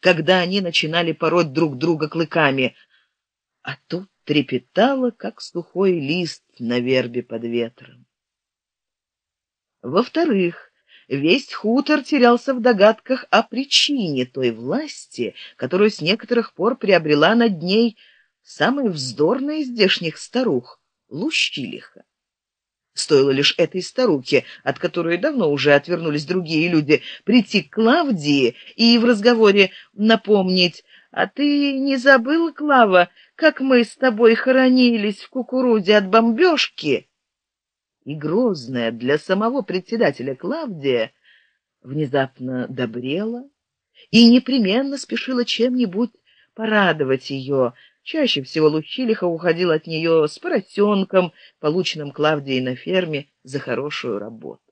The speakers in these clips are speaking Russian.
когда они начинали пороть друг друга клыками, а тут трепетала, как сухой лист на вербе под ветром. Во-вторых, весь хутор терялся в догадках о причине той власти, которую с некоторых пор приобрела над ней самая вздорная из здешних старух — Лущилиха. Стоило лишь этой старухе, от которой давно уже отвернулись другие люди, прийти к Клавдии и в разговоре напомнить «А ты не забыл, Клава, как мы с тобой хоронились в кукурузе от бомбежки?» И грозная для самого председателя Клавдия внезапно добрела и непременно спешила чем-нибудь порадовать ее, Чаще всего Лучилиха уходил от нее с поросенком, полученным Клавдией на ферме за хорошую работу.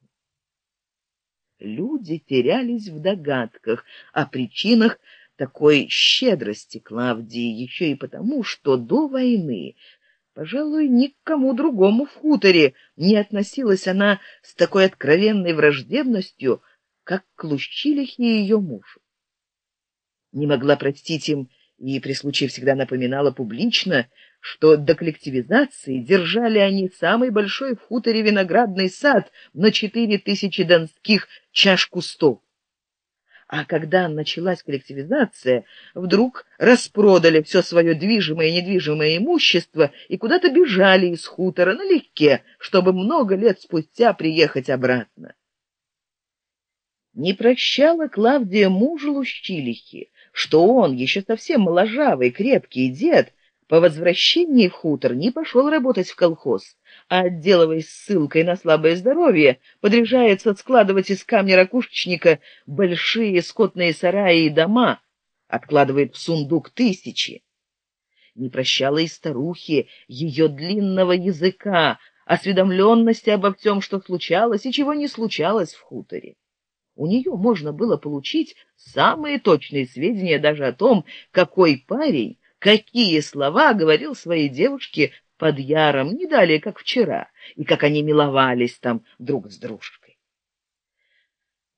Люди терялись в догадках о причинах такой щедрости Клавдии, еще и потому, что до войны, пожалуй, ни к кому другому в хуторе не относилась она с такой откровенной враждебностью, как к Лущилихе ее мужу. Не могла простить им и при случае всегда напоминала публично, что до коллективизации держали они самый большой в хуторе виноградный сад на четыре тысячи донских чаш кустов. А когда началась коллективизация, вдруг распродали все свое движимое и недвижимое имущество и куда-то бежали из хутора налегке, чтобы много лет спустя приехать обратно. Не прощала Клавдия мужу Лущилихи, что он, еще совсем моложавый, крепкий дед, по возвращении в хутор не пошел работать в колхоз, а, отделываясь ссылкой на слабое здоровье, подряжается складывать из камня ракушечника большие скотные сараи и дома, откладывает в сундук тысячи. Не прощала и старухи ее длинного языка, осведомленности обо всем, что случалось и чего не случалось в хуторе. У нее можно было получить самые точные сведения даже о том, какой парень, какие слова говорил своей девушке под яром, не далее, как вчера, и как они миловались там друг с дружкой.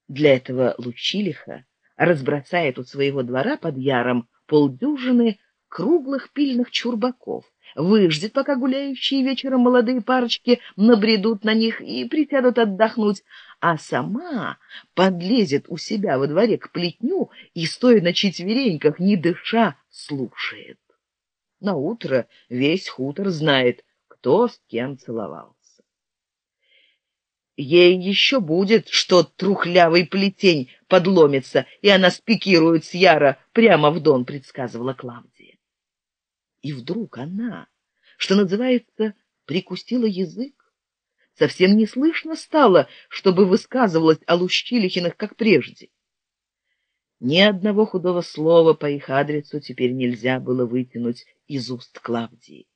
Для этого Лучилиха разбросает у своего двора под яром полдюжины круглых пильных чурбаков, выждет, пока гуляющие вечером молодые парочки набредут на них и присядут отдохнуть, а сама подлезет у себя во дворе к плетню и, стоя на четвереньках, не дыша, слушает. На утро весь хутор знает, кто с кем целовался. Ей еще будет, что трухлявый плетень подломится, и она спикирует с Яра прямо в дон, предсказывала Клавдия. И вдруг она, что называется, прикусила язык совсем не слышно стало, чтобы высказывалась о Лущилихиных, как прежде. Ни одного худого слова по их адресу теперь нельзя было вытянуть из уст Клавдии.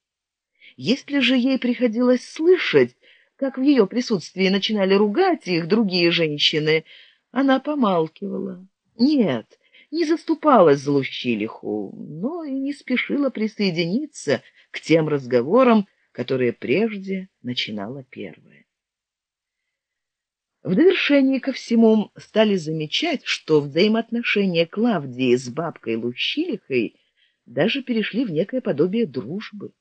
Если же ей приходилось слышать, как в ее присутствии начинали ругать их другие женщины, она помалкивала. Нет, не заступалась за Лущилиху, но и не спешила присоединиться к тем разговорам, которые прежде начинала первая. В довершении ко всему стали замечать, что взаимоотношения Клавдии с бабкой Лущилихой даже перешли в некое подобие дружбы.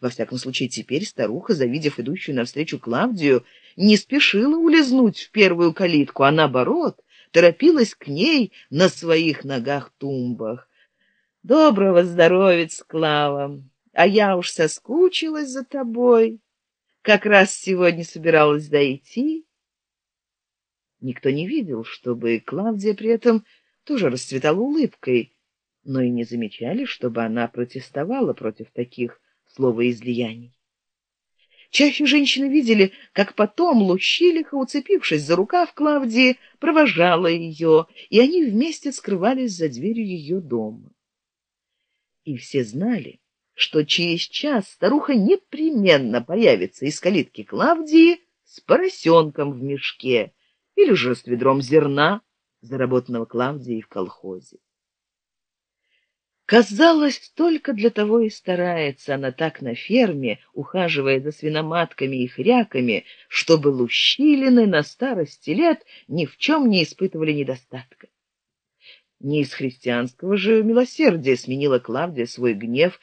Во всяком случае, теперь старуха, завидев идущую навстречу Клавдию, не спешила улизнуть в первую калитку, а наоборот, торопилась к ней на своих ногах-тумбах. «Доброго здоровья, Клава! а я уж соскучилась за тобой. Как раз сегодня собиралась дойти. Никто не видел, чтобы Клавдия при этом тоже расцветала улыбкой, но и не замечали, чтобы она протестовала против таких словоизлияний. Чаще женщины видели, как потом Лущилиха, уцепившись за рукав Клавдии, провожала ее, и они вместе скрывались за дверью ее дома. И все знали, что через час старуха непременно появится из калитки Клавдии с поросенком в мешке или же с ведром зерна, заработанного Клавдией в колхозе. Казалось, только для того и старается она так на ферме, ухаживая за свиноматками и хряками, чтобы лущилины на старости лет ни в чем не испытывали недостатка. Не из христианского же милосердия сменила Клавдия свой гнев